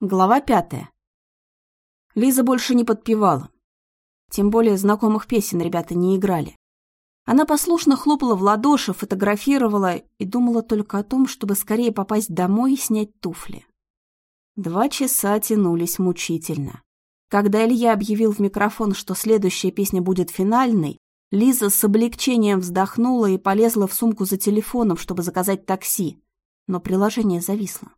Глава пятая. Лиза больше не подпевала. Тем более знакомых песен ребята не играли. Она послушно хлопала в ладоши, фотографировала и думала только о том, чтобы скорее попасть домой и снять туфли. Два часа тянулись мучительно. Когда Илья объявил в микрофон, что следующая песня будет финальной, Лиза с облегчением вздохнула и полезла в сумку за телефоном, чтобы заказать такси, но приложение зависло.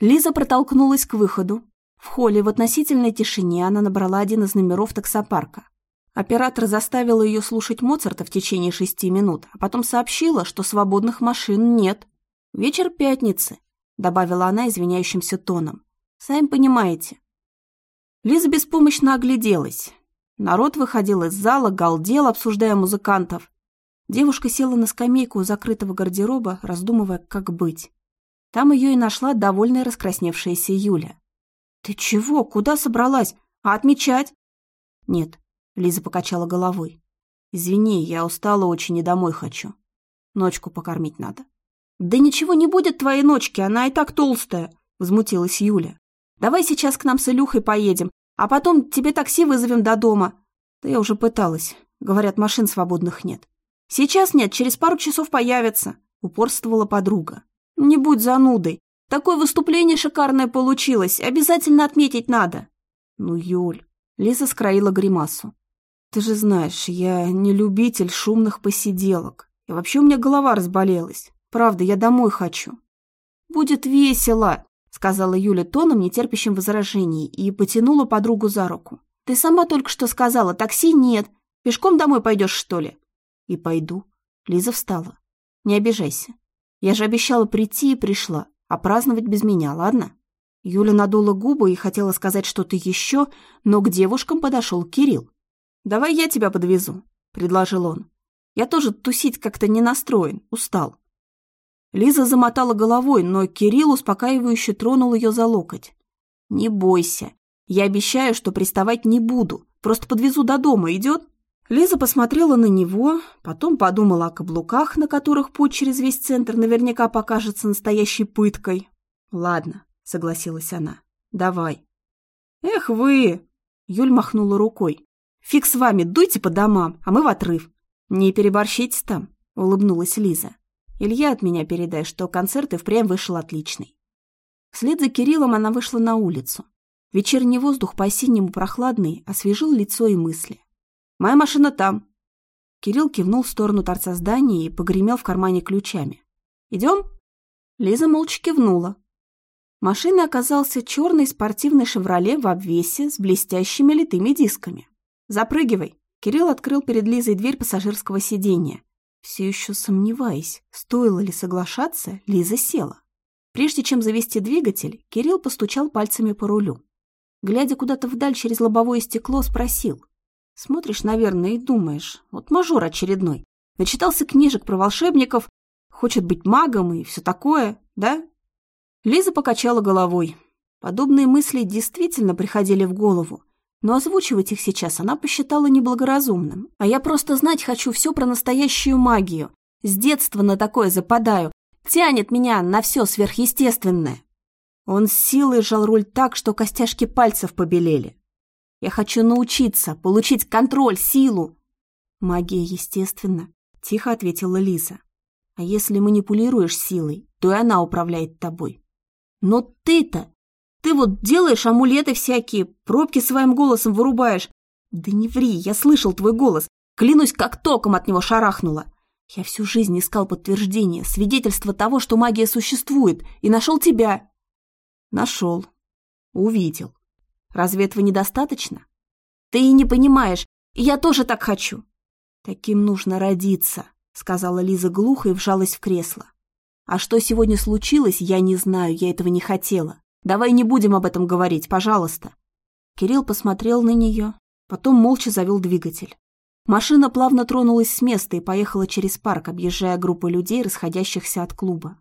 Лиза протолкнулась к выходу. В холле в относительной тишине она набрала один из номеров таксопарка. Оператор заставила ее слушать Моцарта в течение шести минут, а потом сообщила, что свободных машин нет. «Вечер пятницы», — добавила она извиняющимся тоном. «Сами понимаете». Лиза беспомощно огляделась. Народ выходил из зала, галдел, обсуждая музыкантов. Девушка села на скамейку у закрытого гардероба, раздумывая, как быть. Там ее и нашла довольная раскрасневшаяся Юля. «Ты чего? Куда собралась? А отмечать?» «Нет», — Лиза покачала головой. «Извини, я устала очень и домой хочу. Ночку покормить надо». «Да ничего не будет твоей ночки, она и так толстая», — возмутилась Юля. «Давай сейчас к нам с Илюхой поедем, а потом тебе такси вызовем до дома». «Да я уже пыталась. Говорят, машин свободных нет». «Сейчас нет, через пару часов появится», — упорствовала подруга. Не будь занудой. Такое выступление шикарное получилось. Обязательно отметить надо. Ну, Юль. Лиза скроила гримасу. Ты же знаешь, я не любитель шумных посиделок. И вообще у меня голова разболелась. Правда, я домой хочу. Будет весело, сказала Юля тоном, нетерпящим возражений, и потянула подругу за руку. Ты сама только что сказала, такси нет. Пешком домой пойдешь, что ли? И пойду. Лиза встала. Не обижайся. Я же обещала прийти и пришла, а праздновать без меня, ладно?» Юля надула губы и хотела сказать что-то еще, но к девушкам подошел Кирилл. «Давай я тебя подвезу», — предложил он. «Я тоже тусить как-то не настроен, устал». Лиза замотала головой, но Кирилл успокаивающе тронул ее за локоть. «Не бойся. Я обещаю, что приставать не буду. Просто подвезу до дома, идет?» Лиза посмотрела на него, потом подумала о каблуках, на которых путь через весь центр наверняка покажется настоящей пыткой. «Ладно», — согласилась она, — «давай». «Эх вы!» — Юль махнула рукой. «Фиг с вами, дуйте по домам, а мы в отрыв». «Не переборщите там», — улыбнулась Лиза. «Илья от меня передай, что концерт и впрямь вышел отличный». Вслед за Кириллом она вышла на улицу. Вечерний воздух по-осеннему прохладный освежил лицо и мысли. Моя машина там». Кирилл кивнул в сторону торца здания и погремел в кармане ключами. «Идем?» Лиза молча кивнула. Машина оказался черный спортивный «Шевроле» в обвесе с блестящими литыми дисками. «Запрыгивай!» Кирилл открыл перед Лизой дверь пассажирского сиденья. Все еще сомневаясь, стоило ли соглашаться, Лиза села. Прежде чем завести двигатель, Кирилл постучал пальцами по рулю. Глядя куда-то вдаль через лобовое стекло, спросил. Смотришь, наверное, и думаешь, вот мажор очередной. Начитался книжек про волшебников, хочет быть магом и все такое, да? Лиза покачала головой. Подобные мысли действительно приходили в голову, но озвучивать их сейчас она посчитала неблагоразумным. А я просто знать хочу все про настоящую магию. С детства на такое западаю. Тянет меня на все сверхъестественное. Он с силой сжал руль так, что костяшки пальцев побелели. Я хочу научиться, получить контроль, силу. Магия, естественно, тихо ответила Лиза. А если манипулируешь силой, то и она управляет тобой. Но ты-то, ты вот делаешь амулеты всякие, пробки своим голосом вырубаешь. Да не ври, я слышал твой голос. Клянусь, как током от него шарахнуло. Я всю жизнь искал подтверждение, свидетельство того, что магия существует, и нашел тебя. Нашел. Увидел. Разве этого недостаточно? Ты и не понимаешь, я тоже так хочу. Таким нужно родиться, сказала Лиза глухо и вжалась в кресло. А что сегодня случилось, я не знаю, я этого не хотела. Давай не будем об этом говорить, пожалуйста. Кирилл посмотрел на нее, потом молча завел двигатель. Машина плавно тронулась с места и поехала через парк, объезжая группу людей, расходящихся от клуба.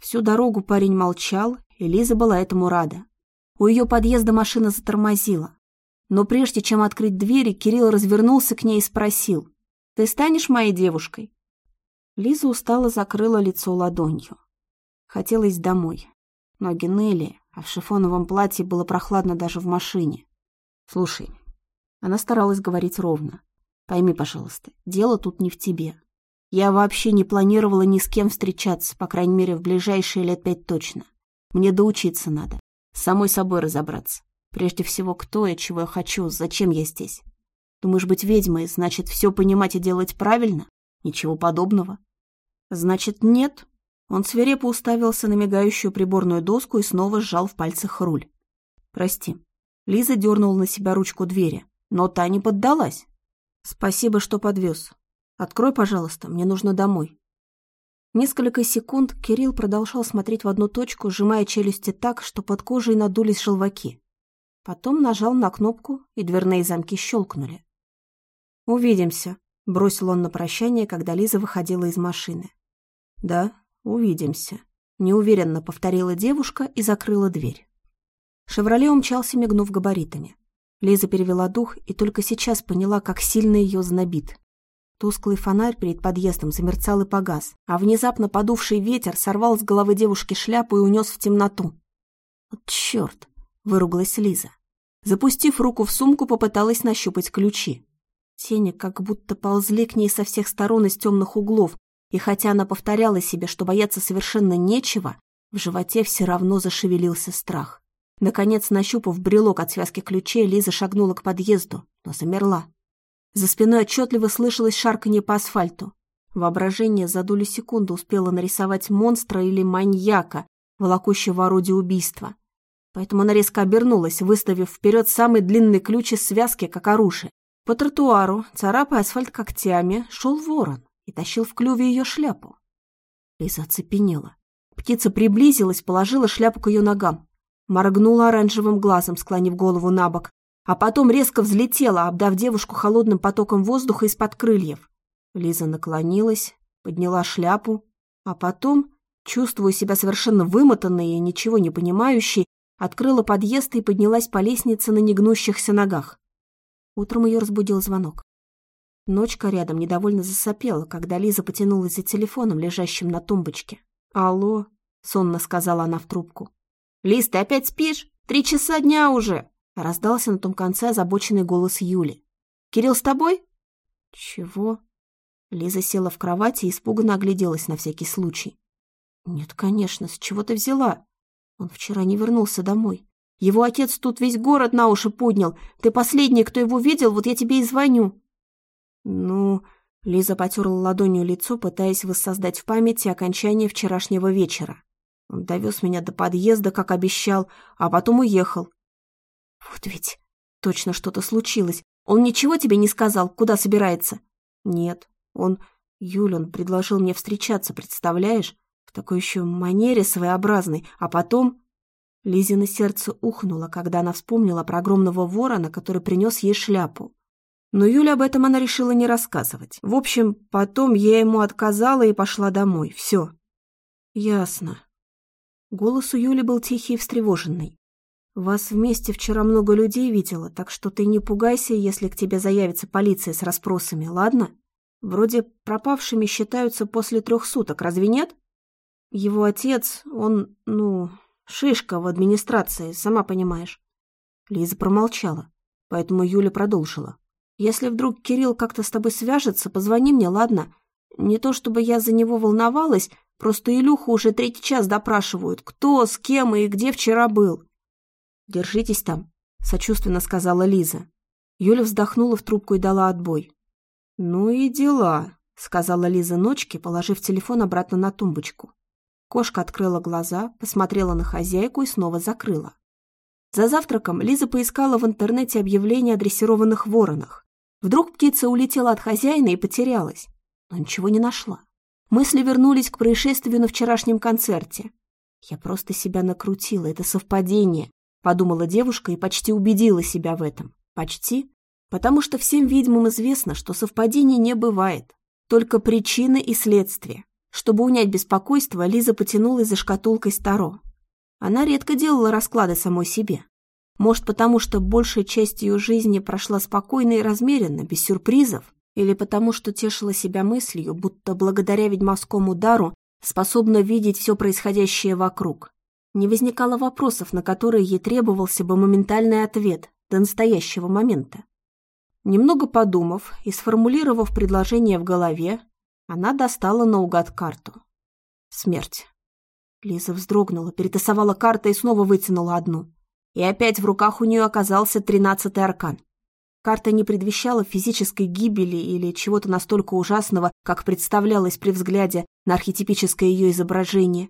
Всю дорогу парень молчал, и Лиза была этому рада. У ее подъезда машина затормозила. Но прежде чем открыть двери, Кирилл развернулся к ней и спросил. «Ты станешь моей девушкой?» Лиза устало закрыла лицо ладонью. Хотелось домой. Ноги ныли, а в шифоновом платье было прохладно даже в машине. Слушай, она старалась говорить ровно. Пойми, пожалуйста, дело тут не в тебе. Я вообще не планировала ни с кем встречаться, по крайней мере, в ближайшие лет пять точно. Мне доучиться надо, самой собой разобраться. Прежде всего, кто я, чего я хочу, зачем я здесь. Думаешь, быть ведьмой, значит, все понимать и делать правильно? Ничего подобного. Значит, нет. Он свирепо уставился на мигающую приборную доску и снова сжал в пальцах руль. Прости. Лиза дернула на себя ручку двери, но та не поддалась. Спасибо, что подвез. Открой, пожалуйста, мне нужно домой. Несколько секунд Кирилл продолжал смотреть в одну точку, сжимая челюсти так, что под кожей надулись желваки. Потом нажал на кнопку, и дверные замки щелкнули. «Увидимся», — бросил он на прощание, когда Лиза выходила из машины. «Да, увидимся», — неуверенно повторила девушка и закрыла дверь. «Шевроле» умчался, мигнув габаритами. Лиза перевела дух и только сейчас поняла, как сильно ее знобит. Тусклый фонарь перед подъездом замерцал и погас, а внезапно подувший ветер сорвал с головы девушки шляпу и унес в темноту. «Вот черт!» — выругалась Лиза. Запустив руку в сумку, попыталась нащупать ключи. Тени как будто ползли к ней со всех сторон из темных углов, и хотя она повторяла себе, что бояться совершенно нечего, в животе все равно зашевелился страх. Наконец, нащупав брелок от связки ключей, Лиза шагнула к подъезду, но замерла. За спиной отчетливо слышалось шарканье по асфальту. Воображение за долю секунды успело нарисовать монстра или маньяка, волокущего орудие убийства. Поэтому она резко обернулась, выставив вперед самый длинный ключ из связки, как оружие. По тротуару, царапая асфальт когтями, шел ворон и тащил в клюве ее шляпу. Лиза оцепенела. Птица приблизилась, положила шляпу к ее ногам. Моргнула оранжевым глазом, склонив голову на бок, а потом резко взлетела, обдав девушку холодным потоком воздуха из-под крыльев. Лиза наклонилась, подняла шляпу, а потом, чувствуя себя совершенно вымотанной и ничего не понимающей, открыла подъезд и поднялась по лестнице на негнущихся ногах. Утром ее разбудил звонок. Ночка рядом недовольно засопела, когда Лиза потянулась за телефоном, лежащим на тумбочке. «Алло», — сонно сказала она в трубку. «Лиз, ты опять спишь? Три часа дня уже!» Раздался на том конце озабоченный голос Юли. «Кирилл с тобой?» «Чего?» Лиза села в кровати и испуганно огляделась на всякий случай. «Нет, конечно, с чего ты взяла? Он вчера не вернулся домой. Его отец тут весь город на уши поднял. Ты последний, кто его видел, вот я тебе и звоню». «Ну...» Лиза потерла ладонью лицо, пытаясь воссоздать в памяти окончание вчерашнего вечера. Он довез меня до подъезда, как обещал, а потом уехал. Вот ведь точно что-то случилось. Он ничего тебе не сказал, куда собирается? Нет, он... Юль, он предложил мне встречаться, представляешь? В такой еще манере своеобразной. А потом... Лизина сердце ухнуло, когда она вспомнила про огромного ворона, который принес ей шляпу. Но Юля об этом она решила не рассказывать. В общем, потом я ему отказала и пошла домой. Все. Ясно. Голос у Юли был тихий и встревоженный. Вас вместе вчера много людей видела, так что ты не пугайся, если к тебе заявится полиция с расспросами, ладно? Вроде пропавшими считаются после трех суток, разве нет? Его отец, он, ну, шишка в администрации, сама понимаешь. Лиза промолчала, поэтому Юля продолжила. Если вдруг Кирилл как-то с тобой свяжется, позвони мне, ладно? Не то чтобы я за него волновалась, просто Илюху уже третий час допрашивают, кто, с кем и где вчера был. «Держитесь там», — сочувственно сказала Лиза. Юля вздохнула в трубку и дала отбой. «Ну и дела», — сказала Лиза ночке, положив телефон обратно на тумбочку. Кошка открыла глаза, посмотрела на хозяйку и снова закрыла. За завтраком Лиза поискала в интернете объявления о дрессированных воронах. Вдруг птица улетела от хозяина и потерялась, но ничего не нашла. Мысли вернулись к происшествию на вчерашнем концерте. Я просто себя накрутила, это совпадение. Подумала девушка и почти убедила себя в этом. Почти. Потому что всем ведьмам известно, что совпадений не бывает. Только причины и следствия. Чтобы унять беспокойство, Лиза потянулась за шкатулкой Старо. Она редко делала расклады самой себе. Может, потому что большая часть ее жизни прошла спокойно и размеренно, без сюрпризов, или потому что тешила себя мыслью, будто благодаря ведьмовскому дару способна видеть все происходящее вокруг. Не возникало вопросов, на которые ей требовался бы моментальный ответ до настоящего момента. Немного подумав и сформулировав предложение в голове, она достала наугад карту. Смерть. Лиза вздрогнула, перетасовала карты и снова вытянула одну. И опять в руках у нее оказался тринадцатый аркан. Карта не предвещала физической гибели или чего-то настолько ужасного, как представлялось при взгляде на архетипическое ее изображение.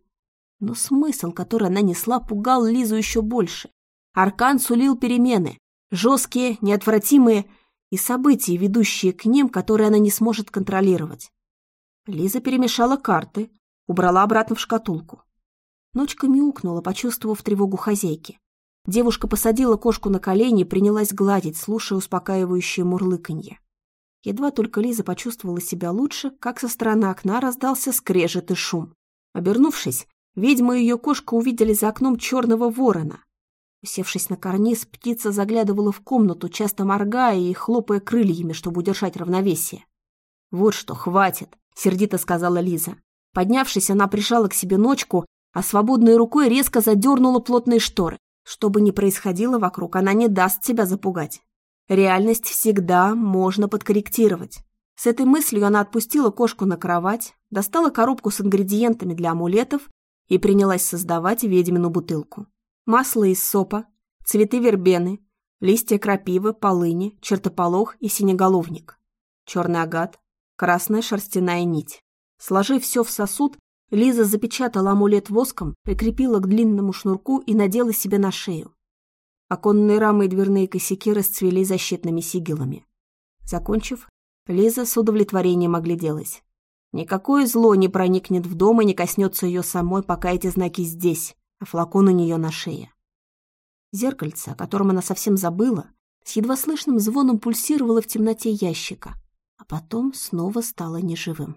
Но смысл, который она несла, пугал Лизу еще больше. Аркан сулил перемены, жесткие, неотвратимые, и события, ведущие к ним, которые она не сможет контролировать. Лиза перемешала карты, убрала обратно в шкатулку. Ночка мяукнула, почувствовав тревогу хозяйки. Девушка посадила кошку на колени и принялась гладить, слушая успокаивающее мурлыканье. Едва только Лиза почувствовала себя лучше, как со стороны окна раздался скрежет и шум. Обернувшись, ведьма и ее кошка увидели за окном черного ворона. Усевшись на карниз, птица заглядывала в комнату, часто моргая и хлопая крыльями, чтобы удержать равновесие. «Вот что, хватит!» — сердито сказала Лиза. Поднявшись, она прижала к себе ночку, а свободной рукой резко задернула плотные шторы. Что бы ни происходило вокруг, она не даст себя запугать. Реальность всегда можно подкорректировать. С этой мыслью она отпустила кошку на кровать, достала коробку с ингредиентами для амулетов и принялась создавать ведьмину бутылку. Масло из сопа, цветы вербены, листья крапивы, полыни, чертополох и синеголовник, черный агат, красная шерстяная нить. Сложив все в сосуд, Лиза запечатала амулет воском, прикрепила к длинному шнурку и надела себе на шею. Оконные рамы и дверные косяки расцвели защитными сигилами. Закончив, Лиза с удовлетворением огляделась. Никакое зло не проникнет в дом и не коснется ее самой, пока эти знаки здесь, а флакон у нее на шее. Зеркальце, о котором она совсем забыла, с едва слышным звоном пульсировало в темноте ящика, а потом снова стало неживым.